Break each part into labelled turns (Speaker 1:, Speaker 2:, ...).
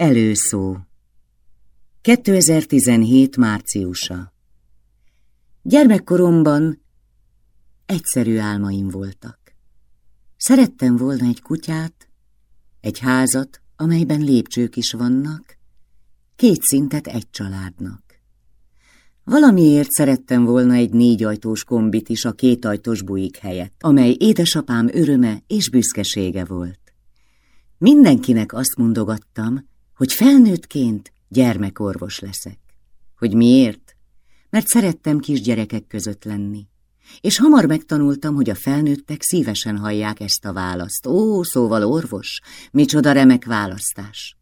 Speaker 1: Előszó 2017. márciusa Gyermekkoromban egyszerű álmaim voltak. Szerettem volna egy kutyát, egy házat, amelyben lépcsők is vannak, két szintet egy családnak. Valamiért szerettem volna egy négyajtós kombit is a kétajtós bujik helyett, amely édesapám öröme és büszkesége volt. Mindenkinek azt mondogattam, hogy felnőttként gyermekorvos leszek. Hogy miért? Mert szerettem kisgyerekek között lenni. És hamar megtanultam, hogy a felnőttek szívesen hallják ezt a választ. Ó, szóval orvos, micsoda remek választás.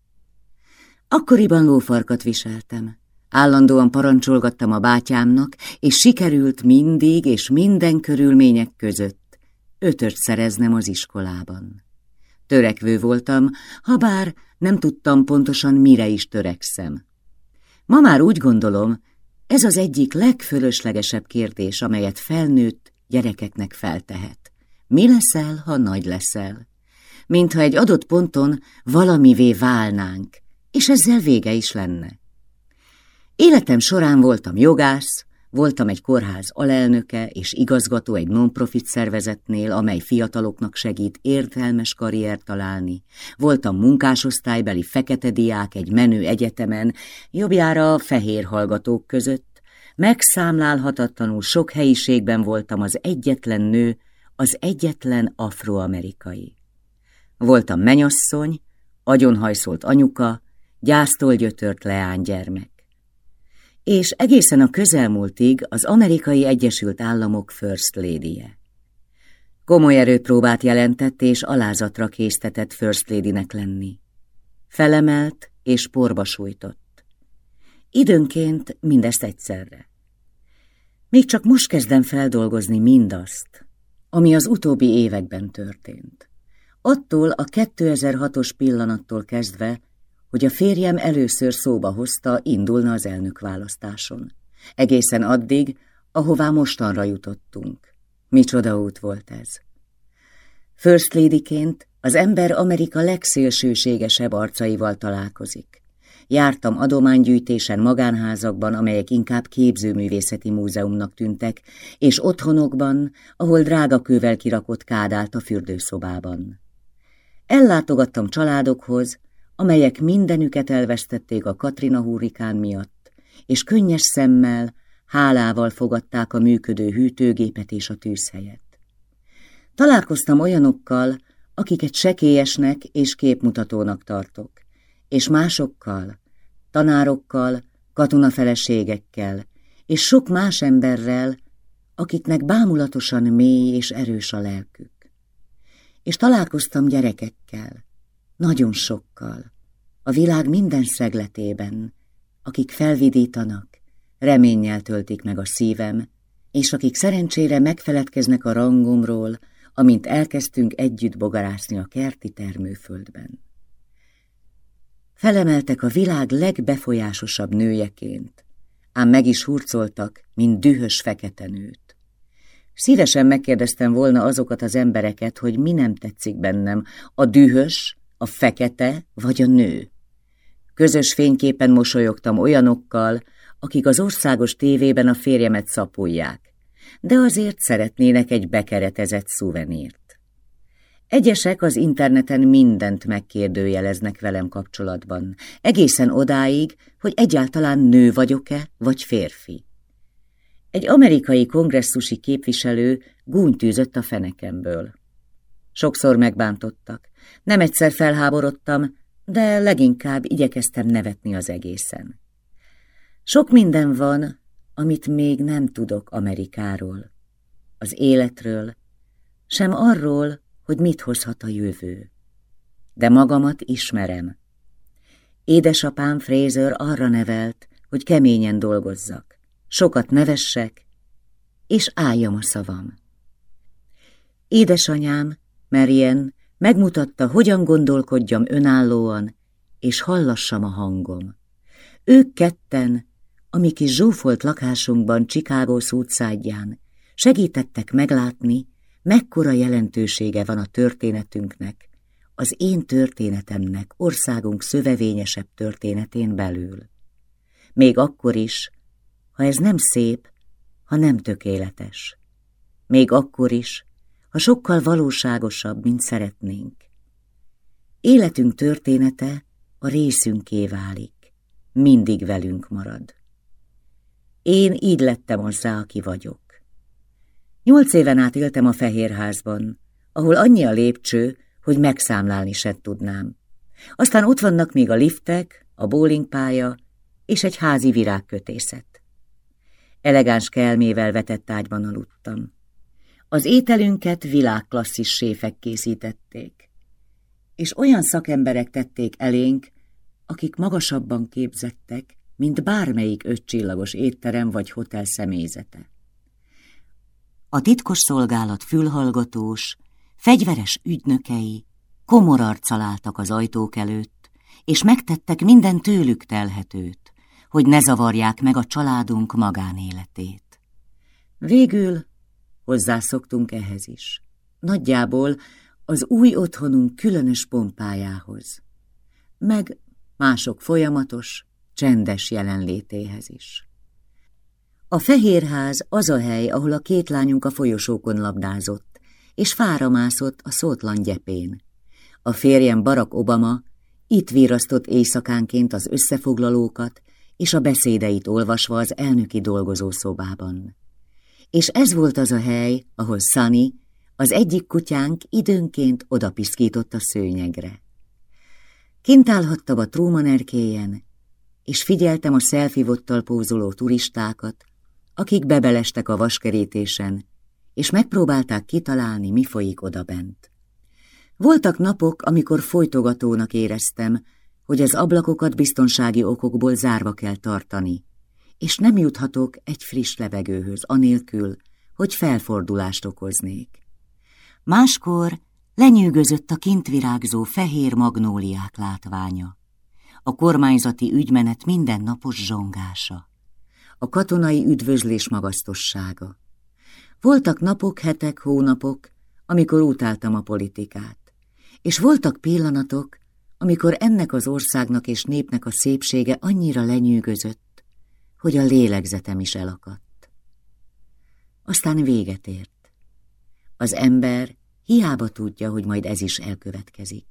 Speaker 1: Akkoriban lófarkat viseltem. Állandóan parancsolgattam a bátyámnak, és sikerült mindig és minden körülmények között ötöt szereznem az iskolában. Törekvő voltam, ha bár nem tudtam pontosan, mire is törekszem. Ma már úgy gondolom, ez az egyik legfölöslegesebb kérdés, amelyet felnőtt gyerekeknek feltehet. Mi leszel, ha nagy leszel? Mintha egy adott ponton valamivé válnánk, és ezzel vége is lenne. Életem során voltam jogász, Voltam egy kórház alelnöke és igazgató egy non-profit szervezetnél, amely fiataloknak segít értelmes karriert találni. Voltam munkásosztálybeli fekete diák egy menő egyetemen, jobbjára fehér hallgatók között. Megszámlálhatatlanul sok helyiségben voltam az egyetlen nő, az egyetlen afroamerikai. Voltam menyasszony, agyonhajszolt anyuka, gyásztól gyötört leánygyermek és egészen a közelmúltig az amerikai Egyesült Államok First Lady-je. Komoly erőpróbát jelentett és alázatra késztetett First Lady-nek lenni. Felemelt és porba sújtott. Időnként mindezt egyszerre. Még csak most kezdem feldolgozni mindazt, ami az utóbbi években történt. Attól a 2006-os pillanattól kezdve, hogy a férjem először szóba hozta, indulna az elnökválasztáson. Egészen addig, ahová mostanra jutottunk. Micsoda út volt ez. First Ladyként az ember Amerika legszélsőségesebb arcaival találkozik. Jártam adománygyűjtésen magánházakban, amelyek inkább képzőművészeti múzeumnak tűntek, és otthonokban, ahol drága kővel kirakott kádált a fürdőszobában. Ellátogattam családokhoz, amelyek mindenüket elvesztették a Katrina hurrikán miatt, és könnyes szemmel, hálával fogadták a működő hűtőgépet és a tűzhelyet. Találkoztam olyanokkal, akiket sekélyesnek és képmutatónak tartok, és másokkal, tanárokkal, katonafeleségekkel, és sok más emberrel, akiknek bámulatosan mély és erős a lelkük. És találkoztam gyerekekkel, nagyon sokkal, a világ minden szegletében, akik felvidítanak, reménnyel töltik meg a szívem, és akik szerencsére megfeledkeznek a rangomról, amint elkezdtünk együtt bogarászni a kerti termőföldben. Felemeltek a világ legbefolyásosabb nőjeként, ám meg is hurcoltak, mint dühös fekete nőt. Szívesen megkérdeztem volna azokat az embereket, hogy mi nem tetszik bennem, a dühös, a fekete vagy a nő. Közös fényképen mosolyogtam olyanokkal, akik az országos tévében a férjemet szapulják, de azért szeretnének egy bekeretezett szuvenírt. Egyesek az interneten mindent megkérdőjeleznek velem kapcsolatban, egészen odáig, hogy egyáltalán nő vagyok-e, vagy férfi. Egy amerikai kongresszusi képviselő gúnytűzött a fenekemből. Sokszor megbántottak, nem egyszer felháborodtam, de leginkább igyekeztem nevetni az egészen. Sok minden van, amit még nem tudok Amerikáról, az életről, sem arról, hogy mit hozhat a jövő. De magamat ismerem. Édesapám Fraser arra nevelt, hogy keményen dolgozzak, sokat nevessek, és álljam a szavam. Édesanyám, Marian, Megmutatta, hogyan gondolkodjam önállóan, és hallassam a hangom. Ők ketten, amik kis zsúfolt lakásunkban Chicago szútszádján, segítettek meglátni, mekkora jelentősége van a történetünknek, az én történetemnek, országunk szövevényesebb történetén belül. Még akkor is, ha ez nem szép, ha nem tökéletes. Még akkor is, ha sokkal valóságosabb, mint szeretnénk. Életünk története a részünké válik, mindig velünk marad. Én így lettem azzá, aki vagyok. Nyolc éven át éltem a Fehérházban, ahol annyi a lépcső, hogy megszámlálni se tudnám. Aztán ott vannak még a liftek, a bowlingpálya és egy házi virágkötészet. Elegáns kelmével vetett ágyban aludtam. Az ételünket világklasszis séfek készítették, és olyan szakemberek tették elénk, akik magasabban képzettek, mint bármelyik ötcsillagos étterem vagy hotel személyzete. A titkos szolgálat fülhallgatós, fegyveres ügynökei komor arccal álltak az ajtók előtt, és megtettek minden tőlük telhetőt, hogy ne zavarják meg a családunk magánéletét. Végül hozzászoktunk ehhez is. Nagyjából az új otthonunk különös pompájához, meg mások folyamatos, csendes jelenlétéhez is. A Fehérház az a hely, ahol a két lányunk a folyosókon labdázott, és fára mászott a szótlan gyepén. A férjem Barack Obama itt virasztott éjszakánként az összefoglalókat, és a beszédeit olvasva az elnöki dolgozószobában. És ez volt az a hely, ahol Sunny, az egyik kutyánk időnként odapiszkított a szőnyegre. Kint állhattam a Truman erkélyen, és figyeltem a szelfivottal pózoló turistákat, akik bebelestek a vaskerítésen, és megpróbálták kitalálni, mi folyik odabent. Voltak napok, amikor folytogatónak éreztem, hogy az ablakokat biztonsági okokból zárva kell tartani, és nem juthatok egy friss levegőhöz, anélkül, hogy felfordulást okoznék. Máskor lenyűgözött a kintvirágzó fehér magnóliák látványa, a kormányzati ügymenet mindennapos zsongása, a katonai üdvözlés magasztossága. Voltak napok, hetek, hónapok, amikor utáltam a politikát, és voltak pillanatok, amikor ennek az országnak és népnek a szépsége annyira lenyűgözött, hogy a lélegzetem is elakadt. Aztán véget ért. Az ember hiába tudja, hogy majd ez is elkövetkezik.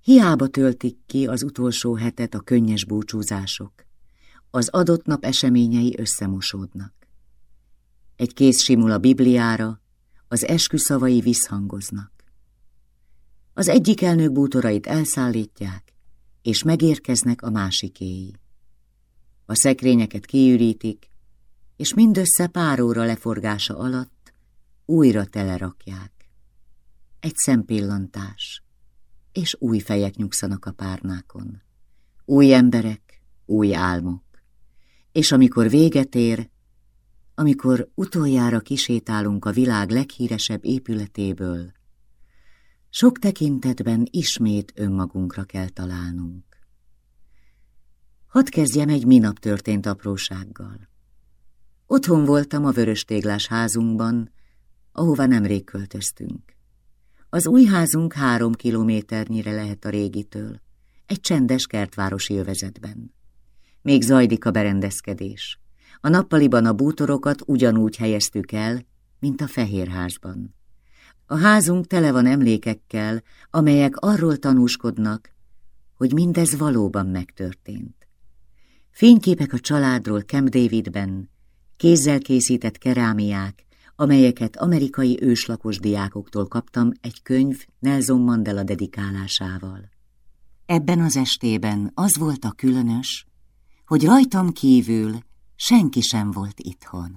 Speaker 1: Hiába töltik ki az utolsó hetet a könnyes búcsúzások. Az adott nap eseményei összemosódnak. Egy kéz simul a Bibliára, az esküszavai visszhangoznak. Az egyik elnök bútorait elszállítják, és megérkeznek a másikéi. A szekrényeket kiürítik, és mindössze pár óra leforgása alatt újra telerakják. Egy szempillantás, és új fejek nyugszanak a párnákon. Új emberek, új álmok. És amikor véget ér, amikor utoljára kisétálunk a világ leghíresebb épületéből, sok tekintetben ismét önmagunkra kell találnunk. Hadd kezdjem egy minap történt aprósággal. Otthon voltam a vöröstéglás házunkban, ahova nemrég költöztünk. Az új házunk három kilométernyire lehet a régitől, egy csendes kertvárosi övezetben. Még zajlik a berendezkedés. A nappaliban a bútorokat ugyanúgy helyeztük el, mint a fehérházban. A házunk tele van emlékekkel, amelyek arról tanúskodnak, hogy mindez valóban megtörtént. Fényképek a családról Camp Davidben, kézzel készített kerámiák, amelyeket amerikai őslakos diákoktól kaptam egy könyv Nelson Mandela dedikálásával. Ebben az estében az volt a különös, hogy rajtam kívül senki sem volt itthon.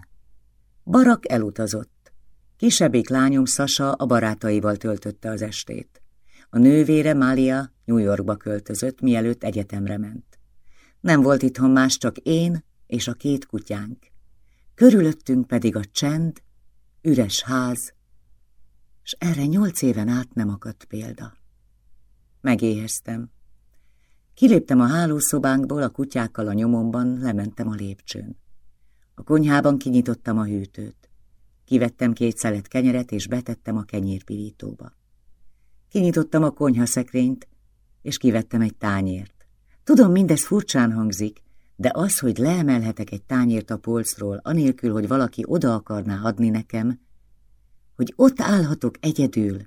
Speaker 1: Barak elutazott. Kisebbik lányom Sasa a barátaival töltötte az estét. A nővére Mália New Yorkba költözött, mielőtt egyetemre ment. Nem volt itthon más, csak én és a két kutyánk. Körülöttünk pedig a csend, üres ház, és erre nyolc éven át nem akadt példa. Megéheztem. Kiléptem a hálószobánkból, a kutyákkal a nyomomban, lementem a lépcsőn. A konyhában kinyitottam a hűtőt. Kivettem két szelet kenyeret, és betettem a kenyérpirítóba. Kinyitottam a konyhaszekrényt, és kivettem egy tányért. Tudom, mindez furcsán hangzik, de az, hogy leemelhetek egy tányért a polcról, anélkül, hogy valaki oda akarná adni nekem, hogy ott állhatok egyedül,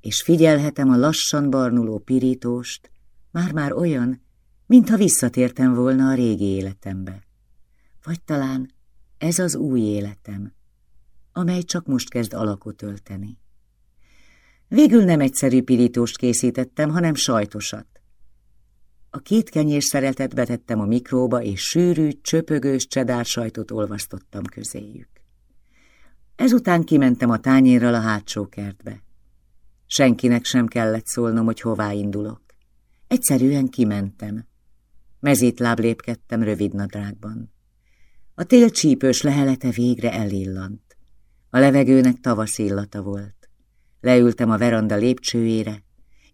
Speaker 1: és figyelhetem a lassan barnuló pirítóst, már-már olyan, mintha visszatértem volna a régi életembe. Vagy talán ez az új életem, amely csak most kezd alakot ölteni. Végül nem egyszerű pirítóst készítettem, hanem sajtosat. A két kenyér szeretet betettem a mikróba, és sűrű, csöpögős csedár sajtot olvasztottam közéjük. Ezután kimentem a tányérral a hátsó kertbe. Senkinek sem kellett szólnom, hogy hová indulok. Egyszerűen kimentem. Mezítláb lépkedtem rövid nadrágban. A tél csípős lehelete végre elillant. A levegőnek tavasz illata volt. Leültem a veranda lépcsőjére,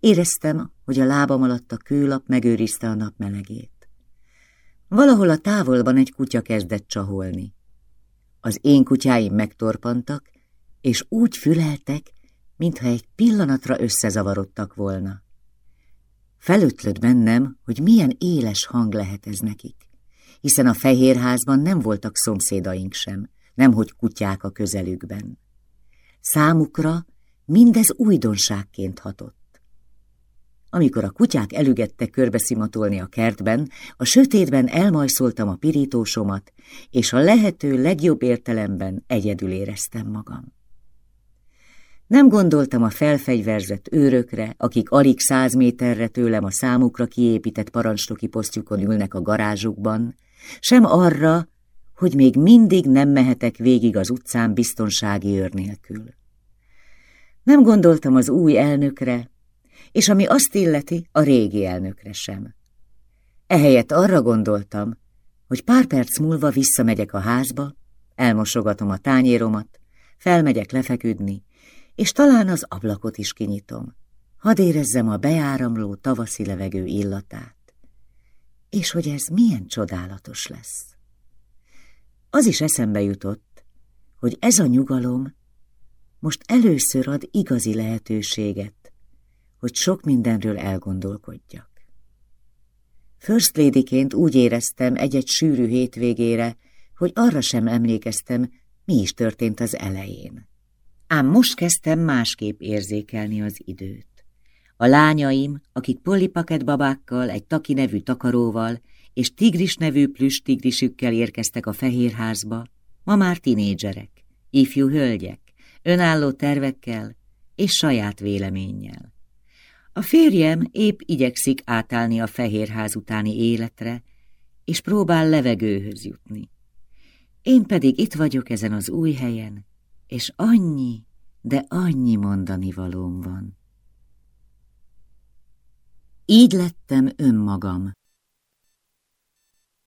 Speaker 1: éreztem, hogy a lábam alatt a kőlap megőrizte a nap melegét. Valahol a távolban egy kutya kezdett csaholni. Az én kutyáim megtorpantak, és úgy füleltek, mintha egy pillanatra összezavarodtak volna. Felötlött bennem, hogy milyen éles hang lehet ez nekik, hiszen a fehérházban nem voltak szomszédaink sem, nemhogy kutyák a közelükben. Számukra mindez újdonságként hatott. Amikor a kutyák elügettek körbeszimatolni a kertben, a sötétben elmajszoltam a pirítósomat, és a lehető legjobb értelemben egyedül éreztem magam. Nem gondoltam a felfegyverzett őrökre, akik alig száz méterre tőlem a számukra kiépített parancsnoki posztjukon ülnek a garázsukban, sem arra, hogy még mindig nem mehetek végig az utcán biztonsági őr nélkül. Nem gondoltam az új elnökre, és ami azt illeti, a régi elnökre sem. Ehelyett arra gondoltam, hogy pár perc múlva visszamegyek a házba, elmosogatom a tányéromat, felmegyek lefeküdni, és talán az ablakot is kinyitom. Hadd érezzem a beáramló tavaszi levegő illatát. És hogy ez milyen csodálatos lesz. Az is eszembe jutott, hogy ez a nyugalom most először ad igazi lehetőséget hogy sok mindenről elgondolkodjak. First Ladyként úgy éreztem egy-egy sűrű hétvégére, hogy arra sem emlékeztem, mi is történt az elején. Ám most kezdtem másképp érzékelni az időt. A lányaim, akik babákkal, egy Taki nevű takaróval és Tigris nevű plüss tigrisükkel érkeztek a fehérházba, ma már tinédzserek, ifjú hölgyek, önálló tervekkel és saját véleménnyel. A férjem épp igyekszik átállni a fehérház utáni életre, és próbál levegőhöz jutni. Én pedig itt vagyok ezen az új helyen, és annyi, de annyi mondani valóm van. Így lettem önmagam.